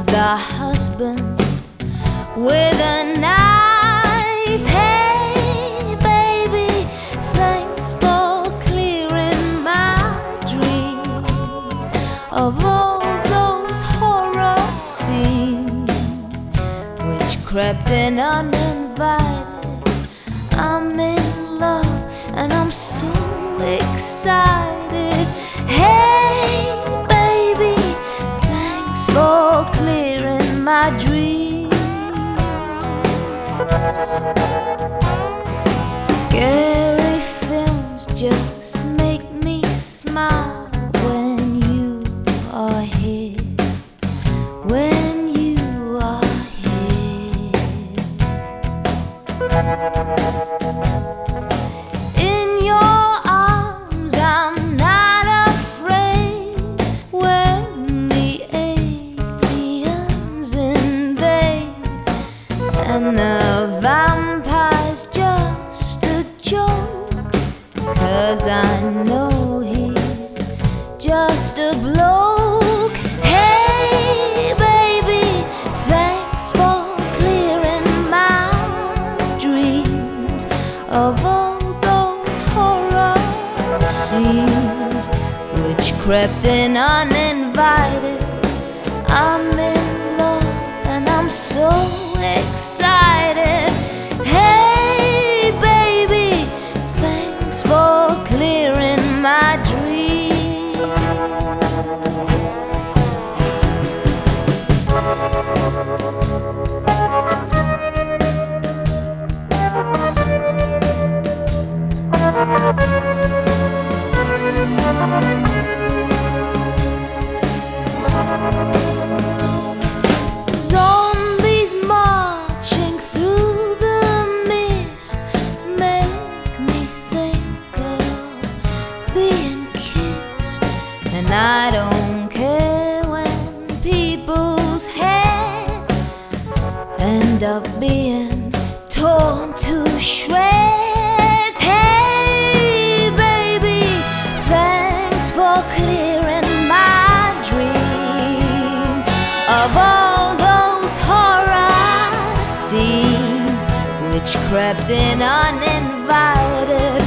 comes the husband with a knife. Hey, baby, thanks for clearing my dreams of all those horror scenes which crept in uninvited. For my dreams. Scary films just make me smile when you are here. When Cause I know he's just a bloke. Hey, baby, thanks for clearing my dreams of all those horror scenes which crept in uninvited. I'm in thanks for end up being torn to shreds. Hey, baby, thanks for clearing my dreams of all those horror scenes which crept in uninvited.